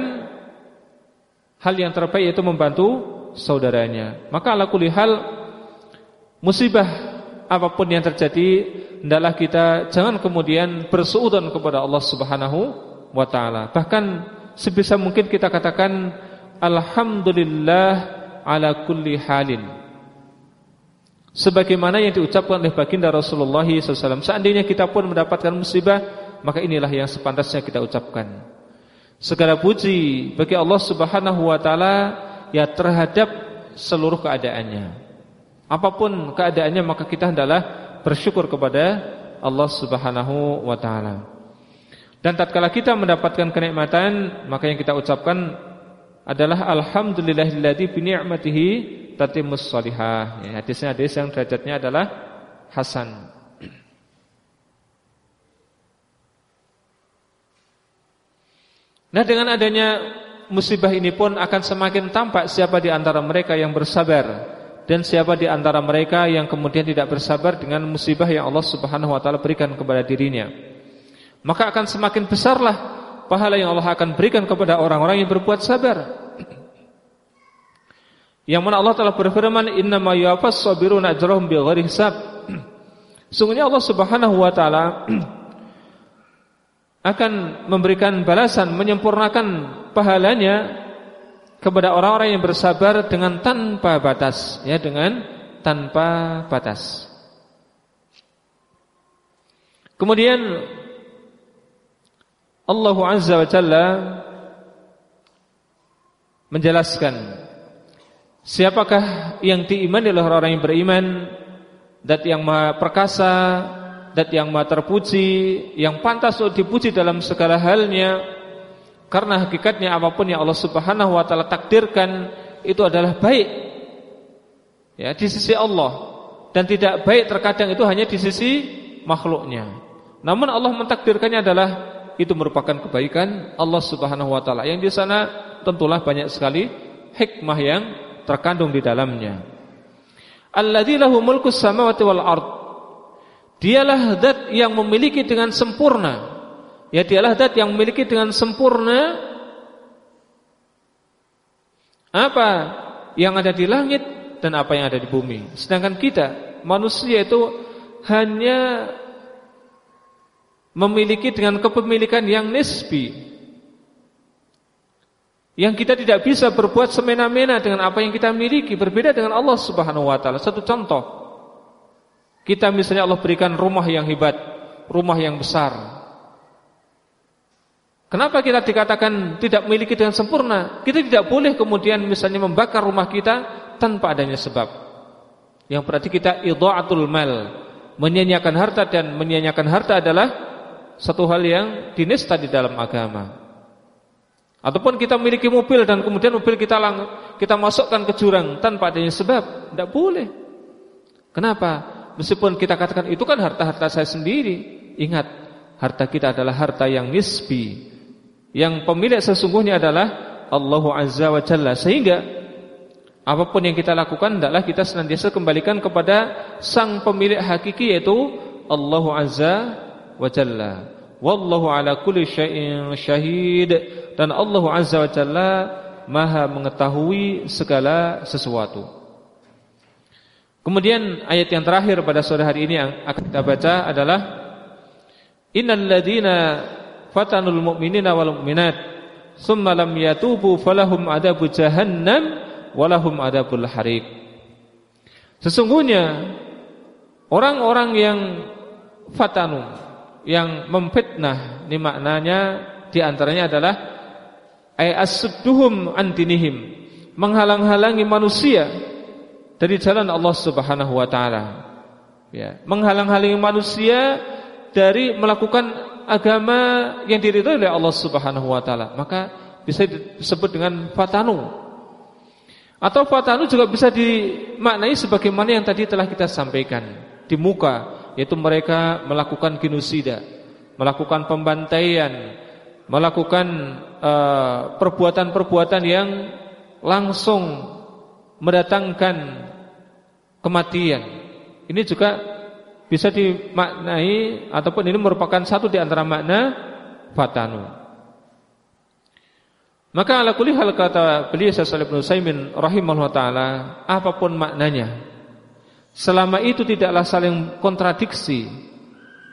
hal yang terbaik yaitu membantu saudaranya. Maka ala kulli hal musibah apa pun yang terjadi hendaklah kita jangan kemudian bersuudzon kepada Allah Subhanahu wa taala. Bahkan sebisa mungkin kita katakan alhamdulillah ala kulli halin. Sebagaimana yang diucapkan oleh baginda Rasulullah SAW Seandainya kita pun mendapatkan musibah Maka inilah yang sepantasnya kita ucapkan Segala puji bagi Allah Subhanahu Wa Taala Ya terhadap seluruh keadaannya Apa pun keadaannya maka kita hendaklah bersyukur kepada Allah Subhanahu wa taala. Dan tatkala kita mendapatkan kenikmatan, maka yang kita ucapkan adalah alhamdulillahilladzi bi ni'matihi tatimmus shalihah. Ya, hadisnya hadis yang derajatnya adalah hasan. Nah, dengan adanya musibah ini pun akan semakin tampak siapa di antara mereka yang bersabar dan siapa di antara mereka yang kemudian tidak bersabar dengan musibah yang Allah Subhanahu wa taala berikan kepada dirinya. Maka akan semakin besarlah pahala yang Allah akan berikan kepada orang-orang yang berbuat sabar. Yang mana Allah telah berfirman, "Innama yuwaffas sabiruna ajrahum bighairi hisab." Sungguhnya Allah Subhanahu wa taala akan memberikan balasan, menyempurnakan pahalanya kepada orang-orang yang bersabar dengan tanpa batas ya dengan tanpa batas. Kemudian Allah Azza wa Jalla menjelaskan siapakah yang diimani oleh orang-orang yang beriman dat yang maha perkasa dat yang maha terpuji yang pantas untuk dipuji dalam segala halnya karena hakikatnya apa pun yang Allah Subhanahu wa taala takdirkan itu adalah baik. Ya, di sisi Allah dan tidak baik terkadang itu hanya di sisi makhluknya. Namun Allah mentakdirkannya adalah itu merupakan kebaikan Allah Subhanahu wa taala. Yang di sana tentulah banyak sekali hikmah yang terkandung di dalamnya. Alladzi lahu mulkus samawati wal ard. Dialah zat yang memiliki dengan sempurna Ya dialah zat yang memiliki dengan sempurna apa yang ada di langit dan apa yang ada di bumi. Sedangkan kita manusia itu hanya memiliki dengan kepemilikan yang nisbi. Yang kita tidak bisa berbuat semena-mena dengan apa yang kita miliki berbeda dengan Allah Subhanahu wa taala. Satu contoh. Kita misalnya Allah berikan rumah yang hebat, rumah yang besar. Kenapa kita dikatakan tidak memiliki dengan sempurna? Kita tidak boleh kemudian misalnya membakar rumah kita tanpa adanya sebab. Yang berarti kita idha'atul mal, menyanyiakan harta dan menyanyiakan harta adalah satu hal yang dinista di dalam agama. Ataupun kita memiliki mobil dan kemudian mobil kita lang kita masukkan ke jurang tanpa adanya sebab, tidak boleh. Kenapa? Meskipun kita katakan itu kan harta-harta saya sendiri, ingat harta kita adalah harta yang nisbi, yang pemilik sesungguhnya adalah Allah Azza wa Jalla sehingga apa pun yang kita lakukan hendaklah kita senantiasa kembalikan kepada sang pemilik hakiki yaitu Allah Azza wa Jalla. Wallahu ala kulli syai'in syahid dan Allah Azza wa Jalla Maha mengetahui segala sesuatu. Kemudian ayat yang terakhir pada sore hari ini yang akan kita baca adalah Innal ladina fatanul mu'minina wal mu'minat summa lam yatubu falahum adabu jahannam walahum adabul harik Sesungguhnya orang-orang yang fatanu yang memfitnah. Ini maknanya di antaranya adalah ay asudduhum an dinihim. Menghalang-halangi manusia dari jalan Allah Subhanahu wa taala. Ya. Menghalang-halangi manusia dari melakukan agama yang diridhoi oleh Allah Subhanahu wa taala, maka bisa disebut dengan fatanu. Atau fatanu juga bisa dimaknai sebagaimana yang tadi telah kita sampaikan. Di muka, yaitu mereka melakukan genosida, melakukan pembantaian, melakukan eh, perbuatan-perbuatan uh, yang langsung mendatangkan kematian. Ini juga bisa dimaknai ataupun ini merupakan satu di antara makna fatanu. Maka ala kulli hal kata beliau Syaikh Ibnu Utsaimin rahimahullah taala, apa pun maknanya, selama itu tidaklah saling kontradiksi,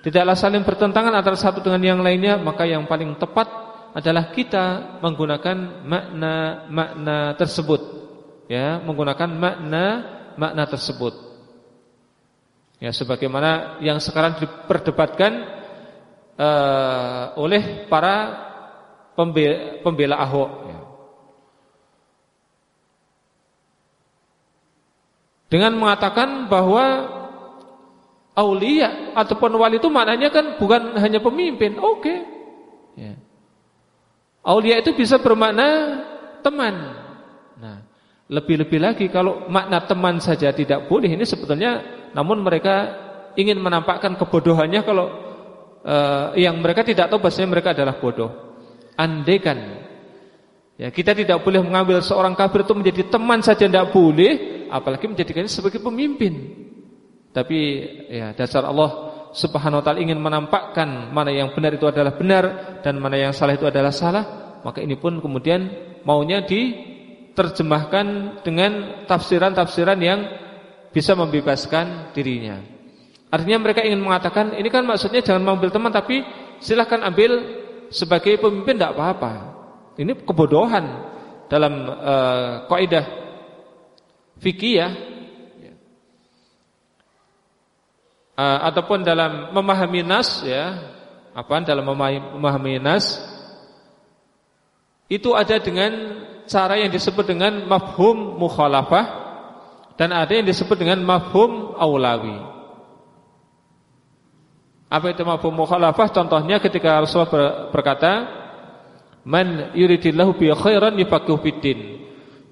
tidaklah saling bertentangan antara satu dengan yang lainnya, maka yang paling tepat adalah kita menggunakan makna-makna tersebut. Ya menggunakan makna-makna tersebut. Ya sebagaimana yang sekarang diperdebatkan uh, oleh para pembela, pembela Ahok ya. Dengan mengatakan bahwa aulia ataupun wali itu maknanya kan bukan hanya pemimpin. Oke. Okay. Ya. Aulia itu bisa bermakna teman. Nah, lebih-lebih lagi kalau makna teman saja tidak boleh ini sebetulnya namun mereka ingin menampakkan kebodohannya kalau uh, yang mereka tidak tahu bahasanya mereka adalah bodoh. Andekan ya kita tidak boleh mengambil seorang kafir itu menjadi teman saja tidak boleh, apalagi menjadikannya sebagai pemimpin. Tapi ya dasar Allah Subhanahu wa taala ingin menampakkan mana yang benar itu adalah benar dan mana yang salah itu adalah salah, maka ini pun kemudian maunya diterjemahkan dengan tafsiran-tafsiran yang bisa membebaskan dirinya. Artinya mereka ingin mengatakan ini kan maksudnya jangan mengambil teman tapi silahkan ambil sebagai pemimpin tidak apa-apa. Ini kebodohan dalam uh, kaidah fikih ya uh, ataupun dalam memahami nas ya apa dalam memahami nas itu ada dengan cara yang disebut dengan mafhum mukhalafah dan ada yang disebut dengan mafhum aulawi. Apa itu mafhum mukhalafah? Contohnya ketika Rasulullah berkata, "Man yuridillahu bi khairan yufaqihu fiddin."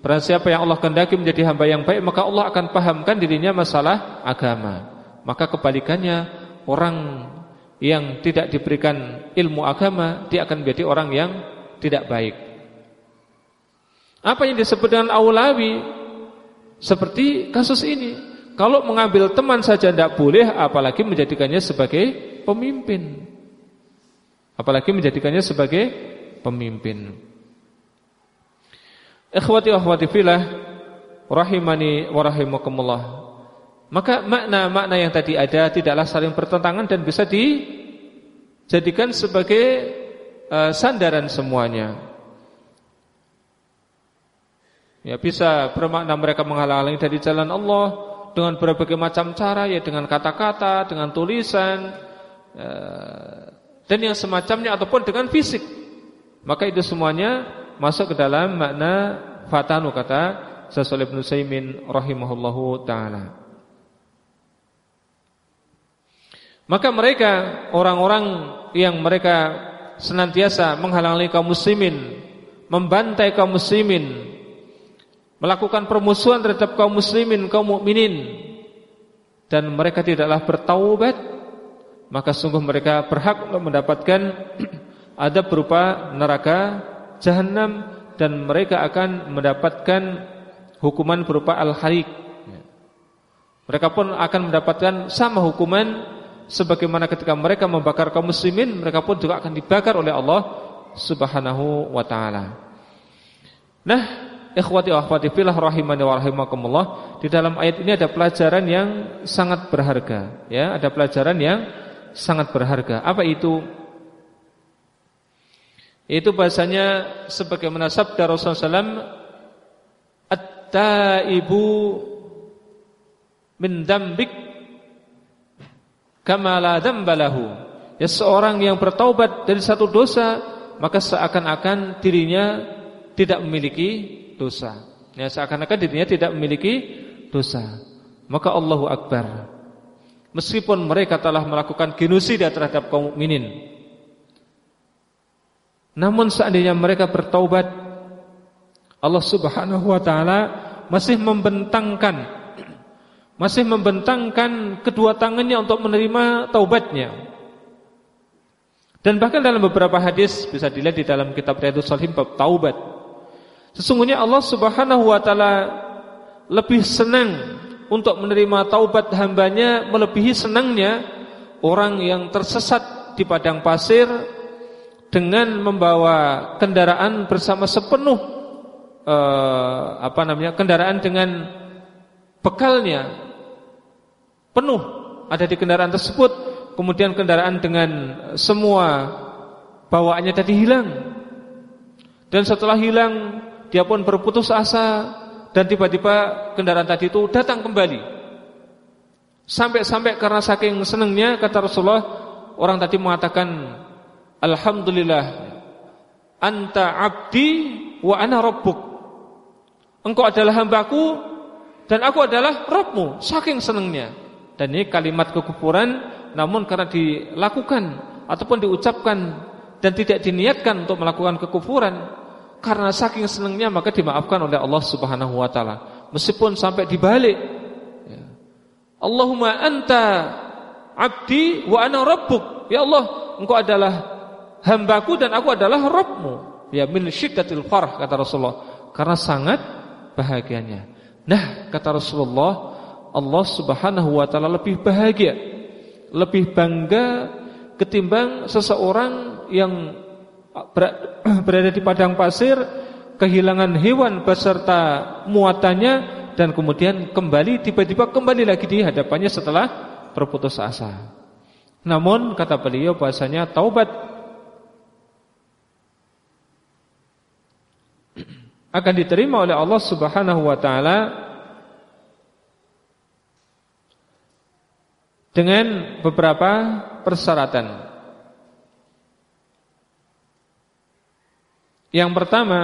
Barang siapa yang Allah kehendaki menjadi hamba yang baik, maka Allah akan pahamkan dirinya masalah agama. Maka kebalikannya orang yang tidak diberikan ilmu agama dia akan menjadi orang yang tidak baik. Apa yang disebut dengan aulawi seperti kasus ini. Kalau mengambil teman saja tidak boleh apalagi menjadikannya sebagai pemimpin. Apalagi menjadikannya sebagai pemimpin. Ikhwati wa akhwati fillah rahimani wa rahimakumullah. Maka makna-makna yang tadi ada tidaklah saling bertentangan dan bisa dijadikan sebagai uh, sandaran semuanya. Ya bisa bermakna mereka menghalang-halangi dari jalan Allah dengan berbagai macam cara ya dengan kata-kata, dengan tulisan uh, dan yang semacamnya ataupun dengan fisik. Maka itu semuanya masuk ke dalam makna fatanu kata Syaikh Ibnu Saimin rahimahullahu taala. Maka mereka orang-orang yang mereka senantiasa menghalangi kaum muslimin, membantai kaum muslimin, melakukan permusuhan terhadap kaum muslimin, kaum mukminin dan mereka tidaklah bertaubat, maka sungguh mereka berhak untuk mendapatkan adab berupa neraka jahanam dan mereka akan mendapatkan hukuman berupa al-hariq. Mereka pun akan mendapatkan sama hukuman sebagaimana ketika mereka membakar kaum muslimin mereka pun juga akan dibakar oleh Allah Subhanahu wa taala. Nah, ikhwati wa akhwati fillah rahimani wa rahimakumullah, di dalam ayat ini ada pelajaran yang sangat berharga, ya, ada pelajaran yang sangat berharga. Apa itu? Itu bahasanya sebagaimana sabda Rasulullah SAW At-taibu min dambik kama la dzambalahu. Ya seorang yang bertaubat dari satu dosa, maka seakan-akan dirinya tidak memiliki dosa. Ya seakan-akan dirinya tidak memiliki dosa. Maka Allahu Akbar. Meskipun mereka telah melakukan genosida terhadap kaum mukminin, namun seandainya mereka bertaubat, Allah Subhanahu wa taala masih membentangkan masih membentangkan kedua tangannya untuk menerima taubatnya. Dan bahkan dalam beberapa hadis bisa dilihat di dalam kitab Riyadhus Shalihin bab taubat. Sesungguhnya Allah Subhanahu wa taala lebih senang untuk menerima taubat hambanya melebihi senangnya orang yang tersesat di padang pasir dengan membawa kendaraan bersama sepenuh eh, apa namanya kendaraan dengan bekalnya penuh ada di kendaraan tersebut, kemudian kendaraan dengan semua bawaannya tadi hilang. Dan setelah hilang dia pun berputus asa dan tiba-tiba kendaraan tadi itu datang kembali. Sampai-sampai karena saking senangnya kata Rasulullah orang tadi mengatakan alhamdulillah anta abdi wa ana rabbuk. Engkau adalah hambaku dan aku adalah Rabbmu. Saking senangnya. Dan ini kalimat kekufuran namun karena dilakukan ataupun diucapkan dan tidak diniatkan untuk melakukan kekufuran karena saking senangnya maka dimaafkan oleh Allah Subhanahu wa taala. Meskipun sampai dibalik. Ya. Allahumma anta abdi wa ana rabbuk. Ya Allah, engkau adalah hambaku dan aku adalah Rabbmu. Ya min syiddatil farah kata Rasulullah. Karena sangat bahagianya. Nah, kata Rasulullah, Allah Subhanahu wa taala lebih bahagia, lebih bangga ketimbang seseorang yang berada di padang pasir kehilangan hewan beserta muatannya dan kemudian kembali tiba-tiba kembali lagi di hadapannya setelah berputus asa. Namun kata beliau bahasanya taubat akan diterima oleh Allah Subhanahu wa taala dengan beberapa persyaratan. Yang pertama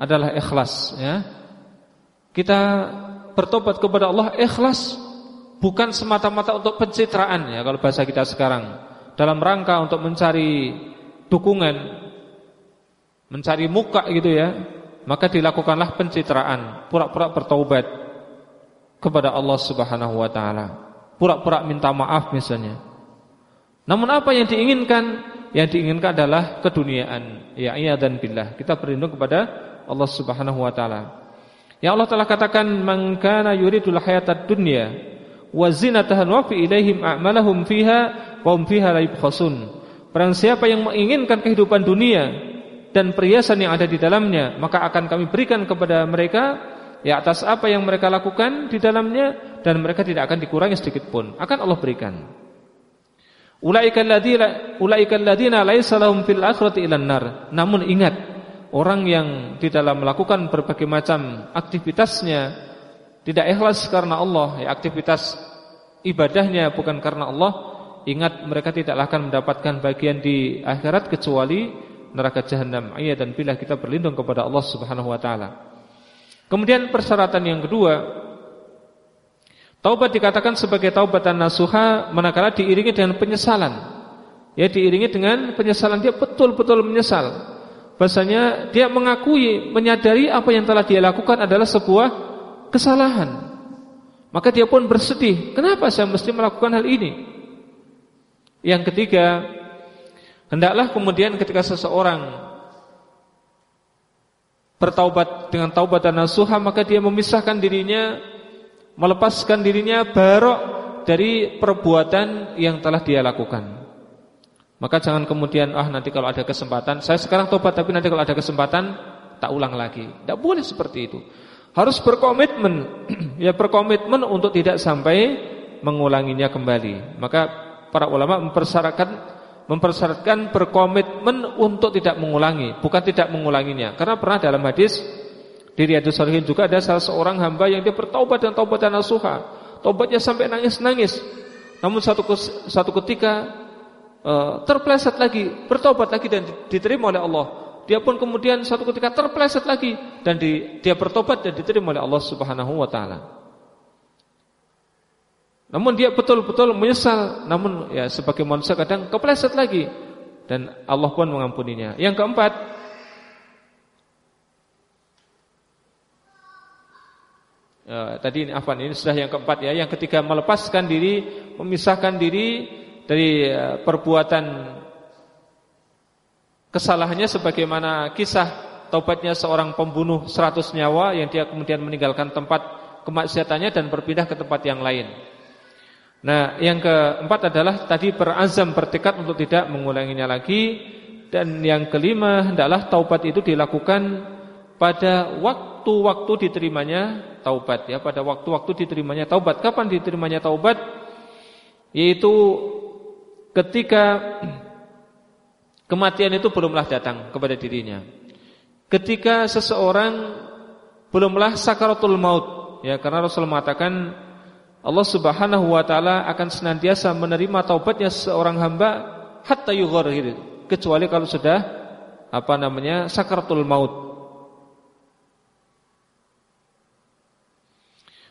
adalah ikhlas ya. Kita bertobat kepada Allah ikhlas bukan semata-mata untuk pencitraan ya kalau bahasa kita sekarang. Dalam rangka untuk mencari dukungan, mencari muka gitu ya, maka dilakukanlah pencitraan, pura-pura bertobat kepada Allah Subhanahu wa taala. Pura-pura minta maaf misalnya. Namun apa yang diinginkan yang diinginkan adalah keduniaan. Ya iya dan billah. Kita berlindung kepada Allah Subhanahu wa taala. Ya Allah telah katakan man kana yuridul hayatad dunya wa zinataha wa fi ilaihim a'malahum fiha wa hum fiha la yubkhasun. Barang siapa yang menginginkan kehidupan dunia dan perhiasan yang ada di dalamnya, maka akan kami berikan kepada mereka ya atas apa yang mereka lakukan di dalamnya dan mereka tidak akan dikurangi sedikit pun. Akan Allah berikan. Ulaika alladziina ulaika alladziina laisa lahum fil akhirati ilan nar. Namun ingat, orang yang di dalam melakukan berbagai macam aktivitasnya tidak ikhlas karena Allah, ya aktivitas ibadahnya bukan karena Allah, ingat mereka tidaklah akan mendapatkan bagian di akhirat kecuali neraka jahanam. Ayat dan bila kita berlindung kepada Allah Subhanahu wa taala. Kemudian persyaratan yang kedua, Taubat dikatakan sebagai taubatan nasuha manakala diiringi dengan penyesalan. Ya diiringi dengan penyesalan dia betul-betul menyesal. Bahasanya dia mengakui, menyadari apa yang telah dia lakukan adalah sebuah kesalahan. Maka dia pun bersedih, kenapa saya mesti melakukan hal ini? Yang ketiga, hendaklah kemudian ketika seseorang bertaubat dengan taubatan nasuha maka dia memisahkan dirinya melepaskan dirinya barok dari perbuatan yang telah dia lakukan. Maka jangan kemudian ah nanti kalau ada kesempatan saya sekarang tobat tapi nanti kalau ada kesempatan tak ulang lagi. Tidak boleh seperti itu. Harus berkomitmen ya berkomitmen untuk tidak sampai mengulanginya kembali. Maka para ulama mempersyaratkan mempersyaratkan berkomitmen untuk tidak mengulangi, bukan tidak mengulanginya. Karena pernah dalam hadis di Riyadus Salihin juga ada salah seorang hamba yang dia bertaubat dan taubatan nasuha. Taubatnya sampai nangis-nangis. Namun satu satu ketika uh, terpleset lagi, bertobat lagi dan diterima oleh Allah. Dia pun kemudian satu ketika terpleset lagi dan di, dia bertobat dan diterima oleh Allah Subhanahu wa taala. Namun dia betul-betul menyesal, namun ya sebagai manusia kadang kepleset lagi dan Allah pun mengampuninya. Yang keempat, Ya, tadi apa ini sudah yang keempat ya. Yang ketiga melepaskan diri, memisahkan diri dari uh, perbuatan kesalahannya sebagaimana kisah taubatnya seorang pembunuh 100 nyawa yang dia kemudian meninggalkan tempat kemaksiatannya dan berpindah ke tempat yang lain. Nah, yang keempat adalah tadi berazam bertekad untuk tidak mengulanginya lagi. Dan yang kelima hendaklah taubat itu dilakukan pada waktu-waktu diterimanya taubat ya. Pada waktu-waktu diterimanya taubat. Kapan diterimanya taubat? Yaitu ketika kematian itu belumlah datang kepada dirinya. Ketika seseorang belumlah sakaratul maut ya karena Rasul mengatakan Allah Subhanahu wa taala akan senantiasa menerima taubatnya seorang hamba hatta yughargir kecuali kalau sudah apa namanya sakaratul maut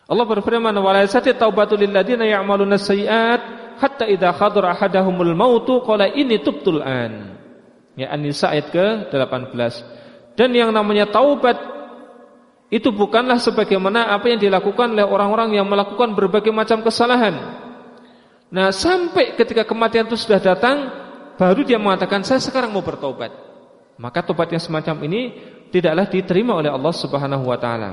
Allah berfirman wa yasati taubatu lil ladina ya'maluna sayyi'at hatta idza khadara ahadahumul mautu qala inni tubtul an. Ya An-Nisa ayat ke-18. Dan yang namanya taubat itu bukanlah sebagaimana apa yang dilakukan oleh orang-orang yang melakukan berbagai macam kesalahan. Nah, sampai ketika kematian itu sudah datang, baru dia mengatakan saya sekarang mau bertobat. Maka tobat yang semacam ini tidaklah diterima oleh Allah Subhanahu wa taala.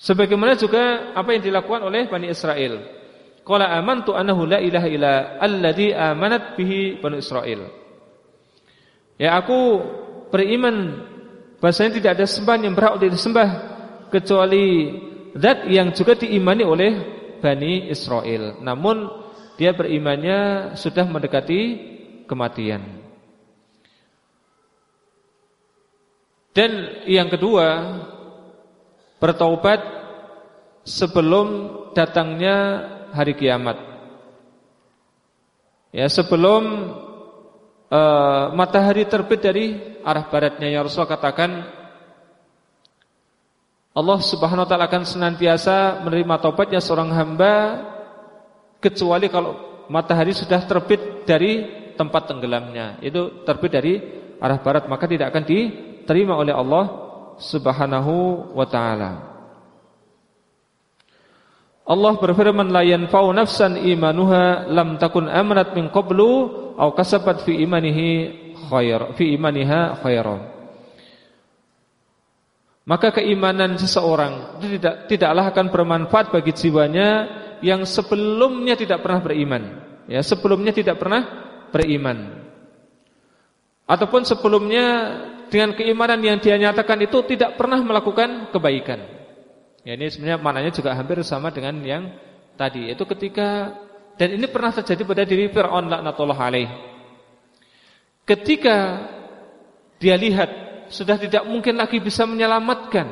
Sebagaimana juga apa yang dilakukan oleh Bani Israel. Qala amantu annahu la ilaha illa alladhi amanat bihi Bani Israel. Ya aku beriman bahasanya tidak ada sembahan yang berhak untuk disembah kecuali zat yang juga diimani oleh Bani Israel. Namun dia berimannya sudah mendekati kematian. Dan yang kedua bertaubat sebelum datangnya hari kiamat. Ya, sebelum uh, matahari terbit dari arah baratnya ya Rasul katakan Allah Subhanahu wa taala akan senantiasa menerima taubatnya seorang hamba kecuali kalau matahari sudah terbit dari tempat tenggelamnya. Itu terbit dari arah barat maka tidak akan diterima oleh Allah Subhanahu wa taala. Allah berfirman la yanfa'u nafsan imanuha lam takun amanat min qablu aw kasabat fi imanihi khair fi imaniha khairan. Maka keimanan seseorang itu tidak tidaklah akan bermanfaat bagi jiwanya yang sebelumnya tidak pernah beriman. Ya, sebelumnya tidak pernah beriman. Ataupun sebelumnya dengan keimanan yang dia nyatakan itu tidak pernah melakukan kebaikan. Ya ini sebenarnya maknanya juga hampir sama dengan yang tadi. Itu ketika dan ini pernah terjadi pada diri Firaun laknatullah alaih. Ketika dia lihat sudah tidak mungkin lagi bisa menyelamatkan.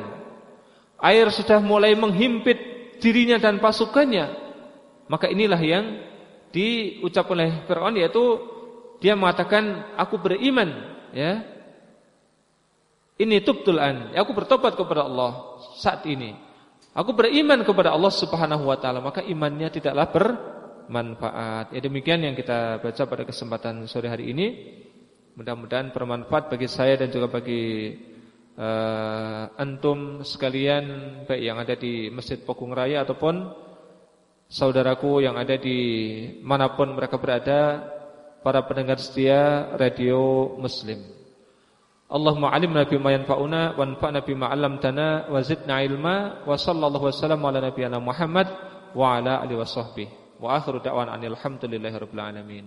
Air sudah mulai menghimpit dirinya dan pasukannya. Maka inilah yang diucap oleh Firaun yaitu dia mengatakan aku beriman ya ini tubtul an aku bertobat kepada Allah saat ini aku beriman kepada Allah Subhanahu wa taala maka imannya tidaklah bermanfaat ya demikian yang kita baca pada kesempatan sore hari ini mudah-mudahan bermanfaat bagi saya dan juga bagi uh, antum sekalian baik yang ada di Masjid Pogung Raya ataupun saudaraku yang ada di mana pun mereka berada para pendengar setia radio Muslim. Allahumma alimna bima yanfa'una wanfa'na bima 'allamtana wa zidna ilma wa sallallahu wasallam ala nabiyyina Muhammad wa ala alihi washabbihi. Wa akhiru da'wana alhamdulillahi rabbil alamin.